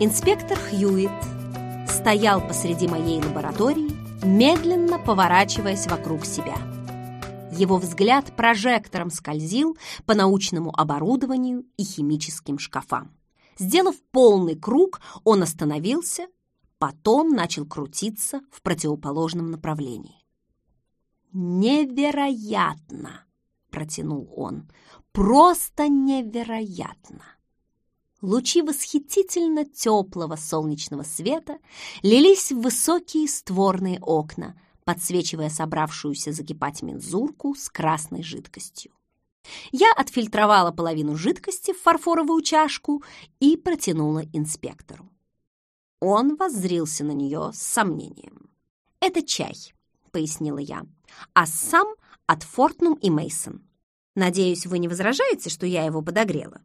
Инспектор Хьюит стоял посреди моей лаборатории, медленно поворачиваясь вокруг себя. Его взгляд прожектором скользил по научному оборудованию и химическим шкафам. Сделав полный круг, он остановился, потом начал крутиться в противоположном направлении. «Невероятно!» – протянул он. «Просто невероятно!» Лучи восхитительно теплого солнечного света лились в высокие створные окна, подсвечивая собравшуюся закипать мензурку с красной жидкостью. Я отфильтровала половину жидкости в фарфоровую чашку и протянула инспектору. Он воззрился на нее с сомнением. «Это чай», — пояснила я, «а сам от Фортнум и Мейсон. Надеюсь, вы не возражаете, что я его подогрела?»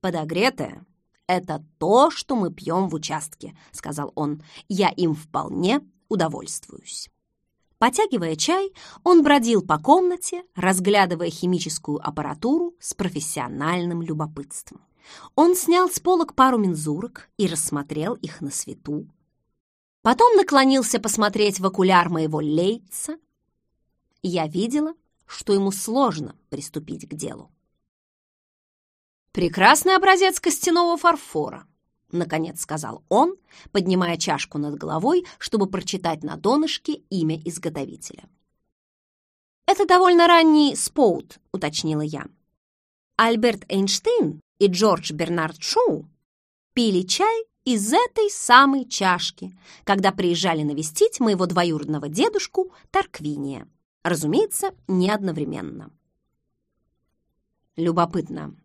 «Подогретое — это то, что мы пьем в участке», — сказал он. «Я им вполне удовольствуюсь». Потягивая чай, он бродил по комнате, разглядывая химическую аппаратуру с профессиональным любопытством. Он снял с полок пару мензурок и рассмотрел их на свету. Потом наклонился посмотреть в окуляр моего лейца. Я видела, что ему сложно приступить к делу. «Прекрасный образец костяного фарфора», — наконец сказал он, поднимая чашку над головой, чтобы прочитать на донышке имя изготовителя. «Это довольно ранний споут», — уточнила я. Альберт Эйнштейн и Джордж Бернард Шоу пили чай из этой самой чашки, когда приезжали навестить моего двоюродного дедушку Тарквиния. Разумеется, не одновременно. Любопытно,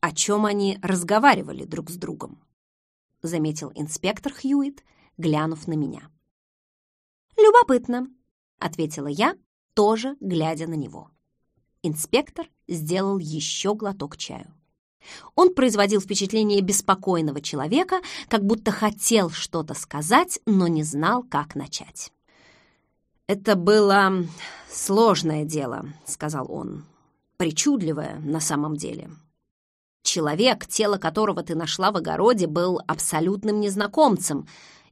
о чем они разговаривали друг с другом? заметил инспектор Хьюит, глянув на меня. «Любопытно», — ответила я, тоже глядя на него. Инспектор сделал еще глоток чаю. Он производил впечатление беспокойного человека, как будто хотел что-то сказать, но не знал, как начать. «Это было сложное дело», — сказал он. «Причудливое на самом деле. Человек, тело которого ты нашла в огороде, был абсолютным незнакомцем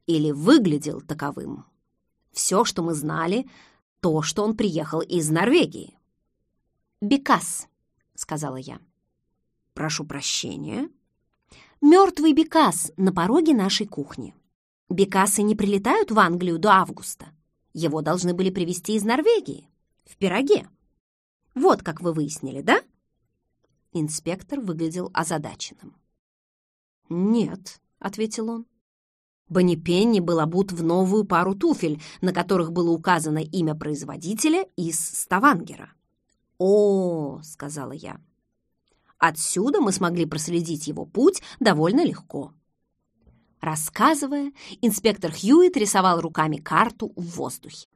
или выглядел таковым. Все, что мы знали, то, что он приехал из Норвегии. «Бекас», — сказала я. «Прошу прощения». «Мертвый бекас на пороге нашей кухни. Бекасы не прилетают в Англию до августа. Его должны были привезти из Норвегии, в пироге. Вот как вы выяснили, да?» Инспектор выглядел озадаченным. «Нет», — ответил он. Бонни Пенни был обут в новую пару туфель, на которых было указано имя производителя из Ставангера. «О», — сказала я, — «отсюда мы смогли проследить его путь довольно легко». Рассказывая, инспектор Хьюит рисовал руками карту в воздухе.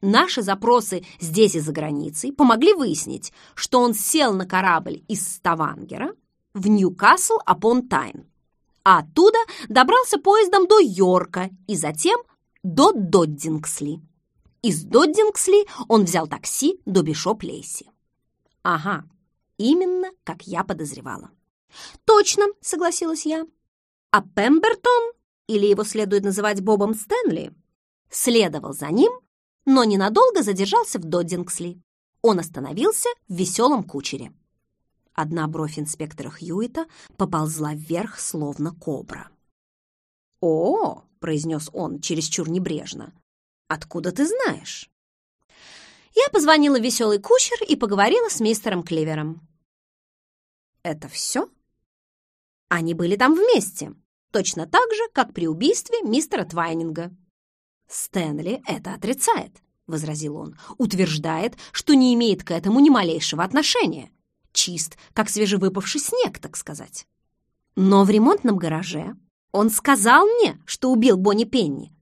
Наши запросы здесь и за границей помогли выяснить, что он сел на корабль из Ставангера в Ньюкасл-апон-Тайн, а оттуда добрался поездом до Йорка и затем до Доддингсли. Из Доддингсли он взял такси до Бишоп-Лейси. Ага, именно как я подозревала. «Точно», — согласилась я. А Пембертон, или его следует называть Бобом Стэнли, следовал за ним но ненадолго задержался в Доддингсли. Он остановился в веселом кучере. Одна бровь инспектора Хьюита поползла вверх, словно кобра. «О!» — произнес он чересчур небрежно. «Откуда ты знаешь?» Я позвонила в веселый кучер и поговорила с мистером Кливером. «Это все?» Они были там вместе, точно так же, как при убийстве мистера Твайнинга. «Стэнли это отрицает», — возразил он. «Утверждает, что не имеет к этому ни малейшего отношения. Чист, как свежевыпавший снег, так сказать. Но в ремонтном гараже он сказал мне, что убил Бонни Пенни.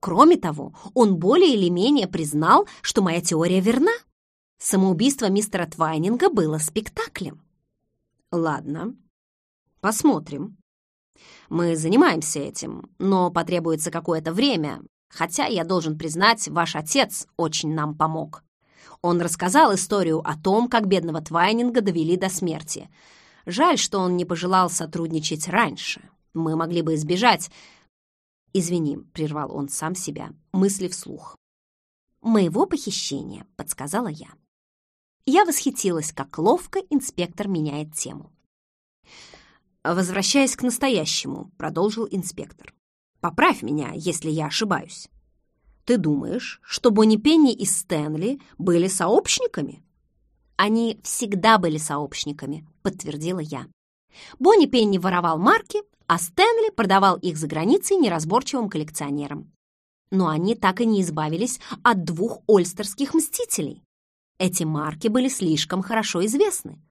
Кроме того, он более или менее признал, что моя теория верна. Самоубийство мистера Твайнинга было спектаклем. Ладно, посмотрим. Мы занимаемся этим, но потребуется какое-то время, Хотя, я должен признать, ваш отец очень нам помог. Он рассказал историю о том, как бедного Твайнинга довели до смерти. Жаль, что он не пожелал сотрудничать раньше. Мы могли бы избежать...» «Извини», — прервал он сам себя, мысли вслух. «Моего похищения», — подсказала я. Я восхитилась, как ловко инспектор меняет тему. «Возвращаясь к настоящему», — продолжил инспектор. «Поправь меня, если я ошибаюсь. Ты думаешь, что Бонни Пенни и Стэнли были сообщниками?» «Они всегда были сообщниками», — подтвердила я. Бонни Пенни воровал марки, а Стэнли продавал их за границей неразборчивым коллекционерам. Но они так и не избавились от двух ольстерских мстителей. Эти марки были слишком хорошо известны.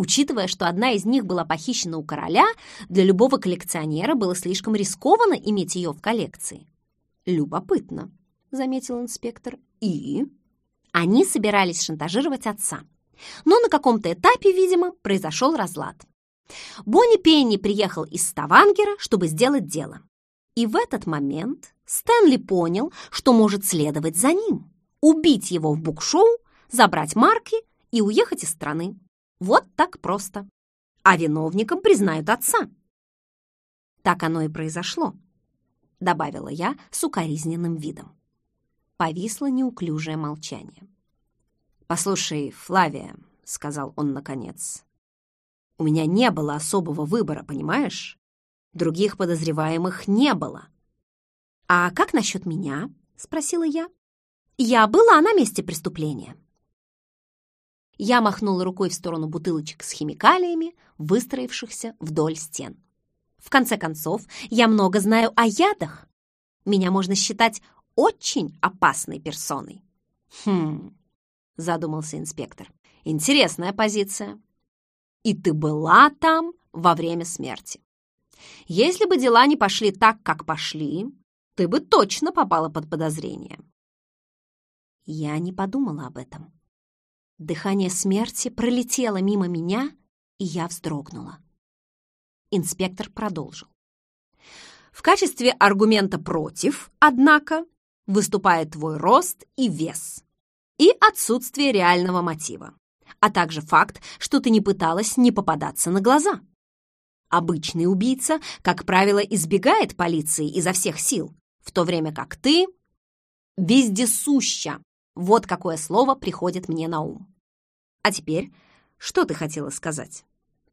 Учитывая, что одна из них была похищена у короля, для любого коллекционера было слишком рискованно иметь ее в коллекции. «Любопытно», — заметил инспектор. «И?» Они собирались шантажировать отца. Но на каком-то этапе, видимо, произошел разлад. Бонни Пенни приехал из Ставангера, чтобы сделать дело. И в этот момент Стэнли понял, что может следовать за ним, убить его в букшоу, забрать марки и уехать из страны. Вот так просто. А виновником признают отца. Так оно и произошло, добавила я с укоризненным видом. Повисло неуклюжее молчание. «Послушай, Флавия», — сказал он наконец, — «у меня не было особого выбора, понимаешь? Других подозреваемых не было». «А как насчет меня?» — спросила я. «Я была на месте преступления». Я махнула рукой в сторону бутылочек с химикалиями, выстроившихся вдоль стен. В конце концов, я много знаю о ядах. Меня можно считать очень опасной персоной. Хм, задумался инспектор. Интересная позиция. И ты была там во время смерти. Если бы дела не пошли так, как пошли, ты бы точно попала под подозрение. Я не подумала об этом. Дыхание смерти пролетело мимо меня, и я вздрогнула. Инспектор продолжил. В качестве аргумента против, однако, выступает твой рост и вес, и отсутствие реального мотива, а также факт, что ты не пыталась не попадаться на глаза. Обычный убийца, как правило, избегает полиции изо всех сил, в то время как ты вездесуща. Вот какое слово приходит мне на ум. А теперь, что ты хотела сказать?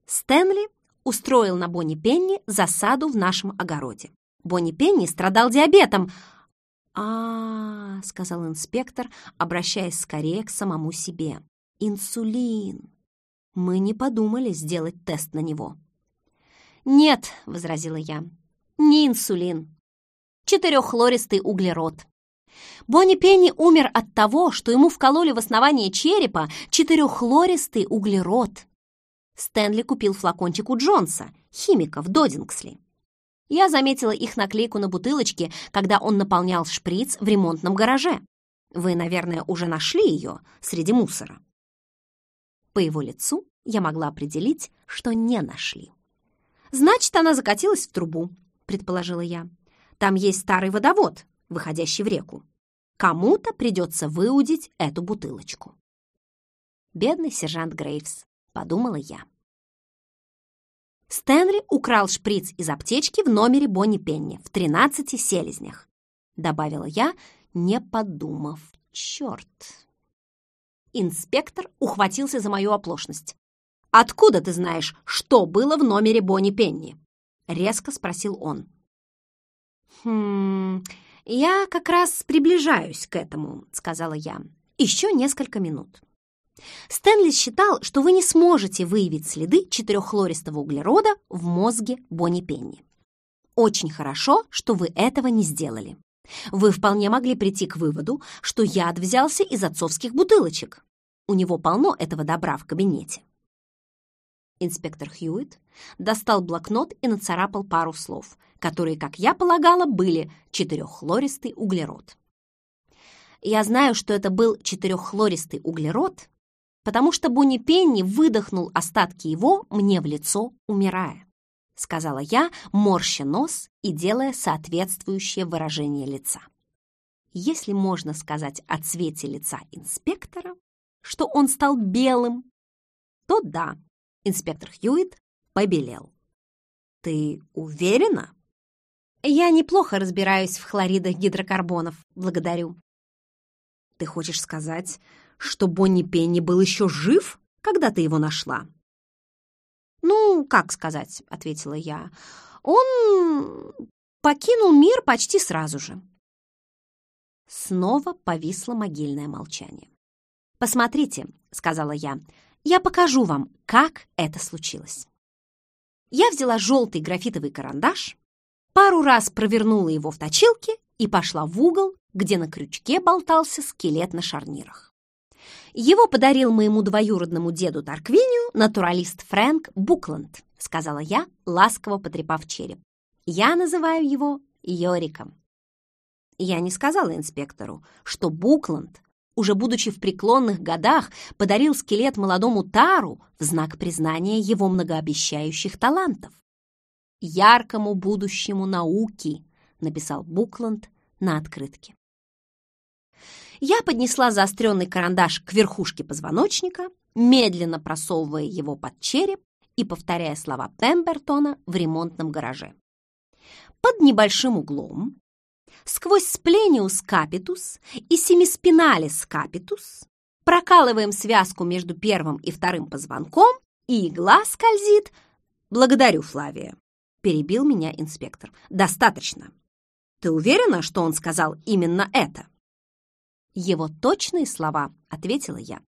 Стэнли устроил на Бонни Пенни засаду в нашем огороде. Бонни Пенни страдал диабетом, а, сказал инспектор, обращаясь скорее к самому себе. «Инсулин! Мы не подумали сделать тест на него». «Нет», — возразила я, — «не инсулин. Четыреххлористый углерод. Бонни Пенни умер от того, что ему вкололи в основание черепа четыреххлористый углерод. Стэнли купил флакончик у Джонса, химика в Додингсли. Я заметила их наклейку на бутылочке, когда он наполнял шприц в ремонтном гараже. Вы, наверное, уже нашли ее среди мусора. По его лицу я могла определить, что не нашли. «Значит, она закатилась в трубу», — предположила я. «Там есть старый водовод, выходящий в реку. Кому-то придется выудить эту бутылочку». «Бедный сержант Грейвс», — подумала я. Стэнли украл шприц из аптечки в номере Бонни Пенни в 13 селезнях. Добавила я, не подумав. Черт. Инспектор ухватился за мою оплошность. «Откуда ты знаешь, что было в номере Бонни Пенни?» Резко спросил он. «Хм, я как раз приближаюсь к этому», — сказала я. «Еще несколько минут». Стэнли считал, что вы не сможете выявить следы четыреххлористого углерода в мозге Бонни Пенни. Очень хорошо, что вы этого не сделали. Вы вполне могли прийти к выводу, что яд взялся из отцовских бутылочек. У него полно этого добра в кабинете. Инспектор Хьюитт достал блокнот и нацарапал пару слов, которые, как я полагала, были четыреххлористый углерод. Я знаю, что это был четыреххлористый углерод, потому что Бонни Пенни выдохнул остатки его мне в лицо, умирая», — сказала я, морща нос и делая соответствующее выражение лица. Если можно сказать о цвете лица инспектора, что он стал белым, то да, инспектор Хьюитт побелел. Ты уверена? Я неплохо разбираюсь в хлоридах гидрокарбонов, благодарю. Ты хочешь сказать, что Бонни Пенни был еще жив, когда ты его нашла? Ну, как сказать, ответила я. Он покинул мир почти сразу же. Снова повисло могильное молчание. «Посмотрите», — сказала я, — «я покажу вам, как это случилось». Я взяла желтый графитовый карандаш, пару раз провернула его в точилке и пошла в угол, где на крючке болтался скелет на шарнирах. Его подарил моему двоюродному деду Тарквинию натуралист Фрэнк Букланд, сказала я, ласково потрепав череп. Я называю его Йориком. Я не сказала инспектору, что Букланд, уже будучи в преклонных годах, подарил скелет молодому Тару в знак признания его многообещающих талантов. «Яркому будущему науки», — написал Букланд на открытке. Я поднесла заостренный карандаш к верхушке позвоночника, медленно просовывая его под череп и повторяя слова Пембертона в ремонтном гараже. Под небольшим углом, сквозь сплениус капитус и семиспиналис капитус, прокалываем связку между первым и вторым позвонком, и игла скользит. «Благодарю, Флавия», — перебил меня инспектор. «Достаточно. Ты уверена, что он сказал именно это?» «Его точные слова», — ответила я.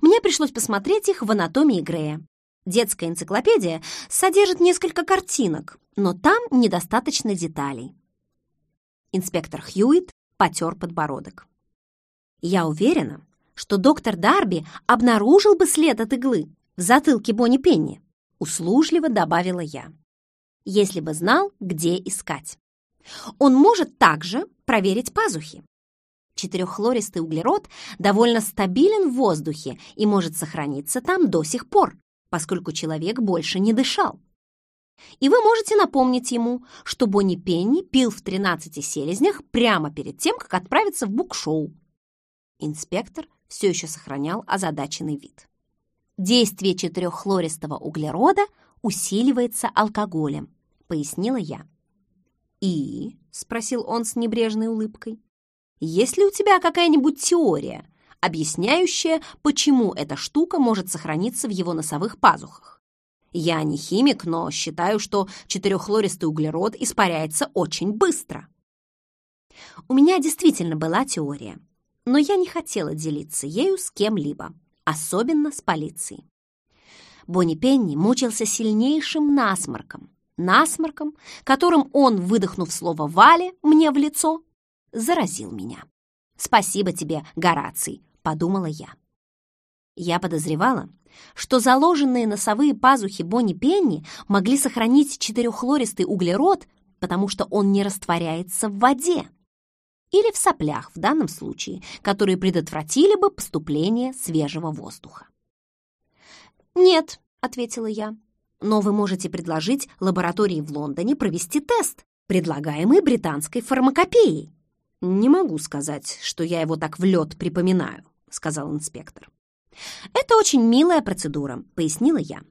«Мне пришлось посмотреть их в анатомии Грея. Детская энциклопедия содержит несколько картинок, но там недостаточно деталей». Инспектор Хьюит потер подбородок. «Я уверена, что доктор Дарби обнаружил бы след от иглы в затылке Бонни Пенни», услужливо добавила я, «если бы знал, где искать. Он может также проверить пазухи. Четыреххлористый углерод довольно стабилен в воздухе и может сохраниться там до сих пор, поскольку человек больше не дышал. И вы можете напомнить ему, что Бонни Пенни пил в 13 селезнях прямо перед тем, как отправиться в букшоу. Инспектор все еще сохранял озадаченный вид. Действие четыреххлористого углерода усиливается алкоголем, пояснила я. «И?» — спросил он с небрежной улыбкой. Есть ли у тебя какая-нибудь теория, объясняющая, почему эта штука может сохраниться в его носовых пазухах? Я не химик, но считаю, что четыреххлористый углерод испаряется очень быстро. У меня действительно была теория, но я не хотела делиться ею с кем-либо, особенно с полицией. Бонни Пенни мучился сильнейшим насморком, насморком, которым он, выдохнув слово «Вале» мне в лицо, заразил меня. «Спасибо тебе, Гораций», — подумала я. Я подозревала, что заложенные носовые пазухи Бонни Пенни могли сохранить четыреххлористый углерод, потому что он не растворяется в воде. Или в соплях в данном случае, которые предотвратили бы поступление свежего воздуха. «Нет», — ответила я, «но вы можете предложить лаборатории в Лондоне провести тест, предлагаемый британской фармакопеей. «Не могу сказать, что я его так в лед припоминаю», — сказал инспектор. «Это очень милая процедура», — пояснила я.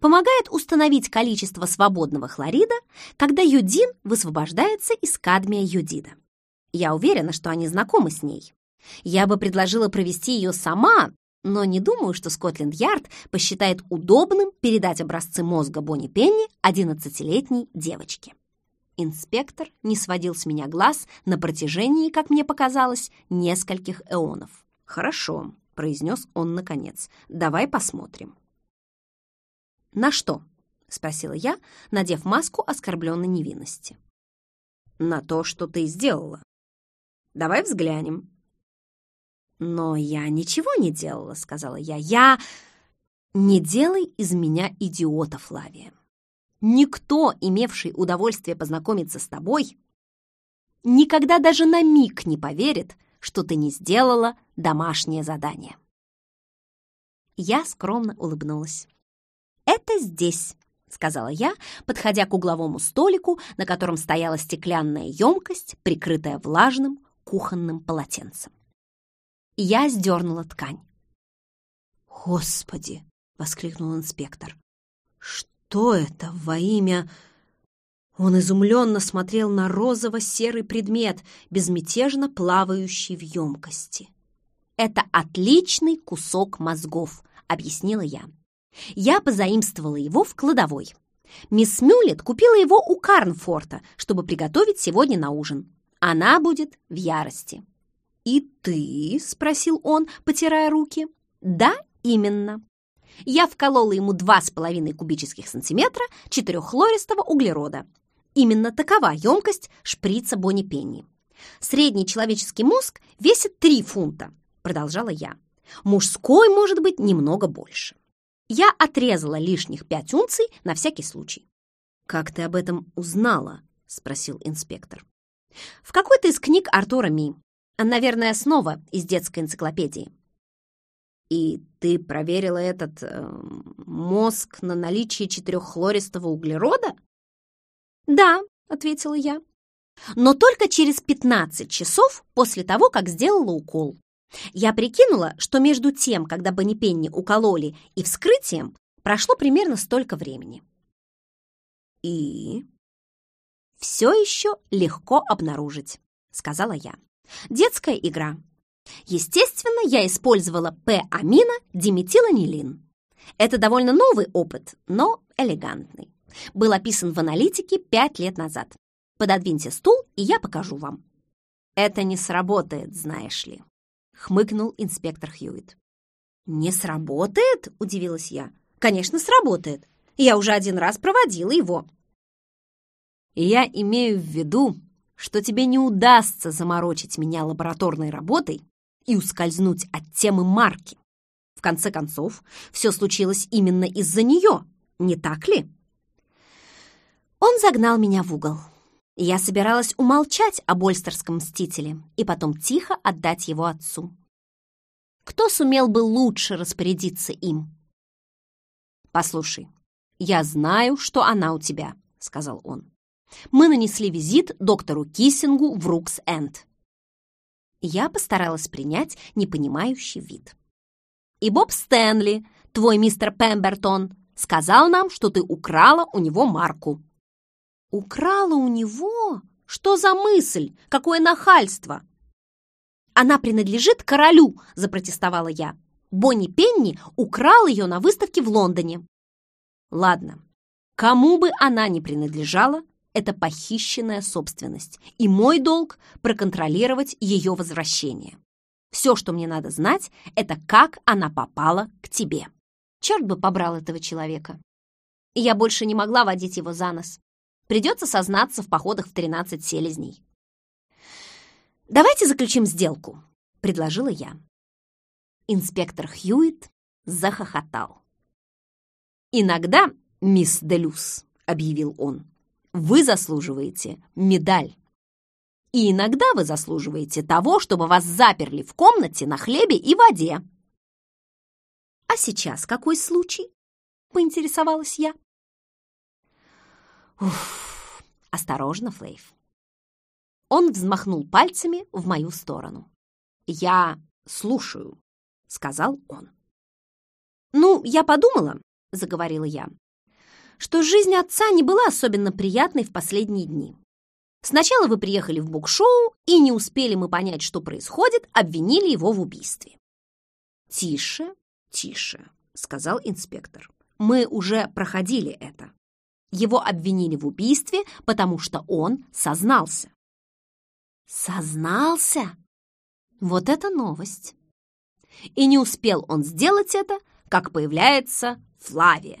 «Помогает установить количество свободного хлорида, когда йодин высвобождается из кадмия йодида. Я уверена, что они знакомы с ней. Я бы предложила провести ее сама, но не думаю, что Скотленд-Ярд посчитает удобным передать образцы мозга Бонни Пенни 11-летней девочке. Инспектор не сводил с меня глаз на протяжении, как мне показалось, нескольких эонов. «Хорошо», — произнес он наконец. «Давай посмотрим». «На что?» — спросила я, надев маску оскорбленной невинности. «На то, что ты сделала. Давай взглянем». «Но я ничего не делала», — сказала я. «Я...» «Не делай из меня идиота, Флавия. Никто, имевший удовольствие познакомиться с тобой, никогда даже на миг не поверит, что ты не сделала домашнее задание. Я скромно улыбнулась. «Это здесь», — сказала я, подходя к угловому столику, на котором стояла стеклянная емкость, прикрытая влажным кухонным полотенцем. Я сдернула ткань. «Господи!» — воскликнул инспектор. «Что это во имя...» Он изумленно смотрел на розово-серый предмет, безмятежно плавающий в емкости. «Это отличный кусок мозгов», — объяснила я. Я позаимствовала его в кладовой. Мисс Мюллет купила его у Карнфорта, чтобы приготовить сегодня на ужин. Она будет в ярости. «И ты?» — спросил он, потирая руки. «Да, именно. Я вколола ему два с половиной кубических сантиметра четыреххлористого углерода. Именно такова емкость шприца Бонни Пенни. Средний человеческий мозг весит 3 фунта, продолжала я. Мужской может быть немного больше. Я отрезала лишних 5 унций на всякий случай. «Как ты об этом узнала?» — спросил инспектор. «В какой-то из книг Артура Ми. Наверное, снова из детской энциклопедии». «И ты проверила этот э, мозг на наличие четыреххлористого углерода?» «Да», — ответила я. «Но только через 15 часов после того, как сделала укол. Я прикинула, что между тем, когда Бонни укололи, и вскрытием прошло примерно столько времени». «И?» «Все еще легко обнаружить», — сказала я. «Детская игра. Естественно, я использовала П-амина диметиланилин. Это довольно новый опыт, но элегантный был описан в аналитике пять лет назад. Пододвиньте стул, и я покажу вам. Это не сработает, знаешь ли, хмыкнул инспектор Хьюит. Не сработает? Удивилась я. Конечно, сработает. Я уже один раз проводила его. Я имею в виду, что тебе не удастся заморочить меня лабораторной работой и ускользнуть от темы марки. В конце концов, все случилось именно из-за нее, не так ли? Он загнал меня в угол. Я собиралась умолчать о Больстерском мстителе и потом тихо отдать его отцу. Кто сумел бы лучше распорядиться им? «Послушай, я знаю, что она у тебя», — сказал он. «Мы нанесли визит доктору Киссингу в Рукс-Энд». Я постаралась принять непонимающий вид. «И Боб Стэнли, твой мистер Пембертон, сказал нам, что ты украла у него марку». Украла у него? Что за мысль? Какое нахальство! Она принадлежит королю, запротестовала я. Бонни Пенни украл ее на выставке в Лондоне. Ладно, кому бы она ни принадлежала, это похищенная собственность, и мой долг – проконтролировать ее возвращение. Все, что мне надо знать, это как она попала к тебе. Черт бы побрал этого человека. Я больше не могла водить его за нос. Придется сознаться в походах в 13 селезней. «Давайте заключим сделку», — предложила я. Инспектор Хьюит захохотал. «Иногда, мисс Делюс», — объявил он, — «вы заслуживаете медаль. И иногда вы заслуживаете того, чтобы вас заперли в комнате на хлебе и воде». «А сейчас какой случай?» — поинтересовалась я. Уф, осторожно, Флейв. Он взмахнул пальцами в мою сторону. «Я слушаю», — сказал он. «Ну, я подумала», — заговорила я, «что жизнь отца не была особенно приятной в последние дни. Сначала вы приехали в букшоу, и не успели мы понять, что происходит, обвинили его в убийстве». «Тише, тише», — сказал инспектор. «Мы уже проходили это. Его обвинили в убийстве, потому что он сознался. Сознался? Вот это новость. И не успел он сделать это, как появляется Флавия.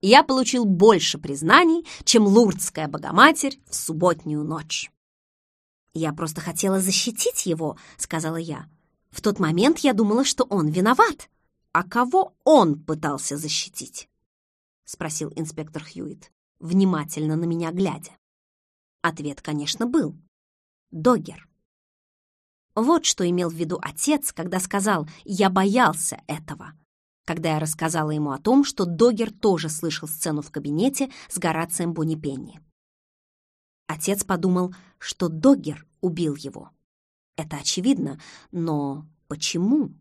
Я получил больше признаний, чем лурдская богоматерь в субботнюю ночь. «Я просто хотела защитить его», — сказала я. «В тот момент я думала, что он виноват. А кого он пытался защитить?» — спросил инспектор Хьюит, внимательно на меня глядя. Ответ, конечно, был. Догер. Вот что имел в виду отец, когда сказал «я боялся этого», когда я рассказала ему о том, что Догер тоже слышал сцену в кабинете с Горацием Бонипенни. Отец подумал, что Догер убил его. Это очевидно, но почему?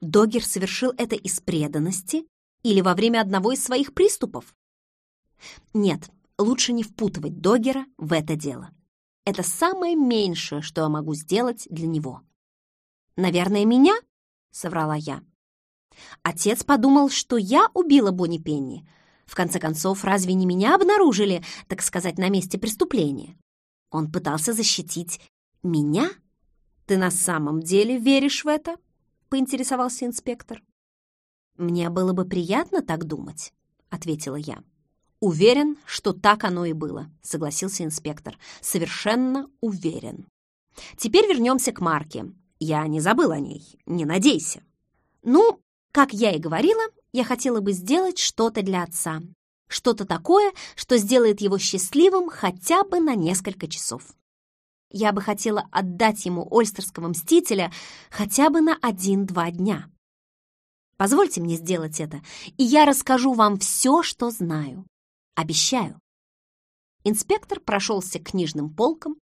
Догер совершил это из преданности или во время одного из своих приступов? Нет, лучше не впутывать Догера в это дело. Это самое меньшее, что я могу сделать для него. «Наверное, меня?» — соврала я. Отец подумал, что я убила Бонни Пенни. В конце концов, разве не меня обнаружили, так сказать, на месте преступления? Он пытался защитить меня? Ты на самом деле веришь в это? Поинтересовался инспектор. Мне было бы приятно так думать, ответила я. Уверен, что так оно и было, согласился инспектор. Совершенно уверен. Теперь вернемся к Марке. Я не забыл о ней, не надейся. Ну, как я и говорила, я хотела бы сделать что-то для отца. Что-то такое, что сделает его счастливым хотя бы на несколько часов. Я бы хотела отдать ему Ольстерского мстителя хотя бы на один-два дня. Позвольте мне сделать это, и я расскажу вам все, что знаю. Обещаю. Инспектор прошелся к книжным полкам,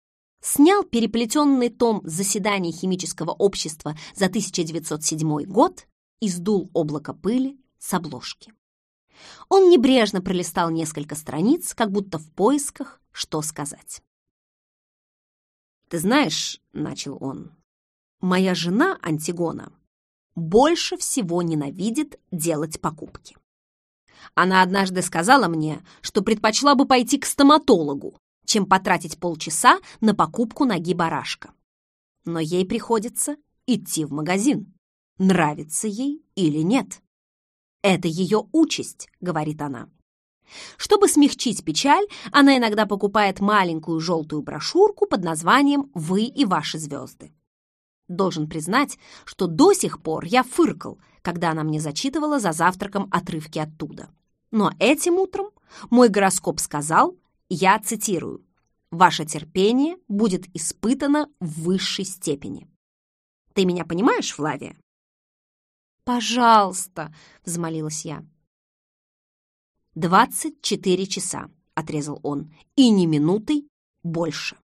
снял переплетенный том заседаний химического общества за 1907 год и сдул облако пыли с обложки. Он небрежно пролистал несколько страниц, как будто в поисках, что сказать. «Ты знаешь, — начал он, — моя жена Антигона больше всего ненавидит делать покупки. Она однажды сказала мне, что предпочла бы пойти к стоматологу, чем потратить полчаса на покупку ноги барашка. Но ей приходится идти в магазин нравится ей или нет. «Это ее участь», — говорит она. Чтобы смягчить печаль, она иногда покупает маленькую желтую брошюрку под названием «Вы и ваши звезды». Должен признать, что до сих пор я фыркал, когда она мне зачитывала за завтраком отрывки оттуда. Но этим утром мой гороскоп сказал, я цитирую, «Ваше терпение будет испытано в высшей степени». Ты меня понимаешь, Флавия? «Пожалуйста!» — взмолилась я. «Двадцать четыре часа», — отрезал он, — «и ни минуты больше».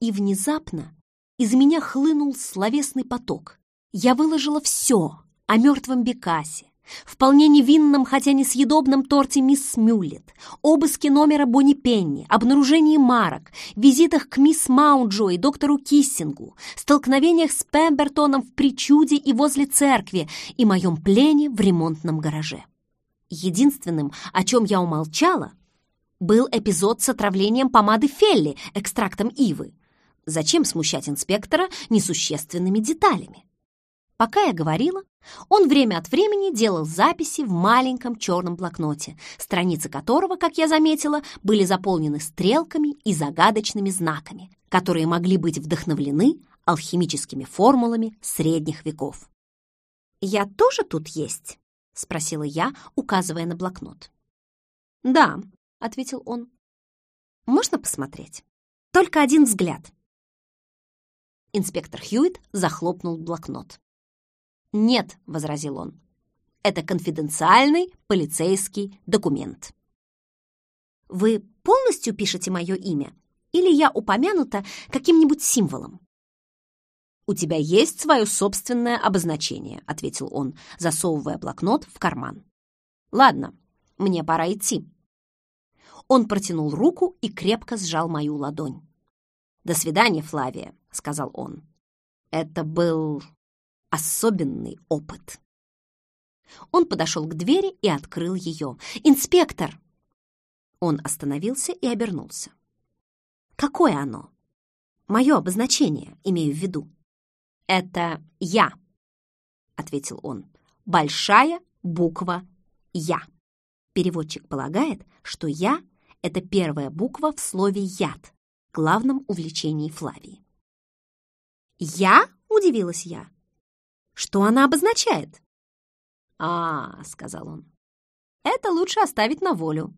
И внезапно из меня хлынул словесный поток. Я выложила все о мертвом Бекасе, Вполне невинном, хотя несъедобном торте мисс Мюллет, обыске номера Бонни Пенни, обнаружении марок, визитах к мисс Маунджо и доктору Киссингу, столкновениях с Пембертоном в причуде и возле церкви и моем плене в ремонтном гараже. Единственным, о чем я умолчала, был эпизод с отравлением помады Фелли экстрактом ивы. Зачем смущать инспектора несущественными деталями? Пока я говорила, он время от времени делал записи в маленьком черном блокноте, страницы которого, как я заметила, были заполнены стрелками и загадочными знаками, которые могли быть вдохновлены алхимическими формулами средних веков. «Я тоже тут есть?» — спросила я, указывая на блокнот. «Да», — ответил он. «Можно посмотреть? Только один взгляд». Инспектор Хьюит захлопнул блокнот. «Нет», — возразил он, — «это конфиденциальный полицейский документ». «Вы полностью пишете мое имя? Или я упомянута каким-нибудь символом?» «У тебя есть свое собственное обозначение», — ответил он, засовывая блокнот в карман. «Ладно, мне пора идти». Он протянул руку и крепко сжал мою ладонь. «До свидания, Флавия», — сказал он. «Это был особенный опыт. Он подошел к двери и открыл ее. «Инспектор!» Он остановился и обернулся. «Какое оно?» «Мое обозначение, имею в виду». «Это я», — ответил он. «Большая буква «Я». Переводчик полагает, что «Я» — это первая буква в слове «яд», главном увлечении Флавии. «Я?» — удивилась я. Что она обозначает?» «А, — сказал он, — это лучше оставить на волю.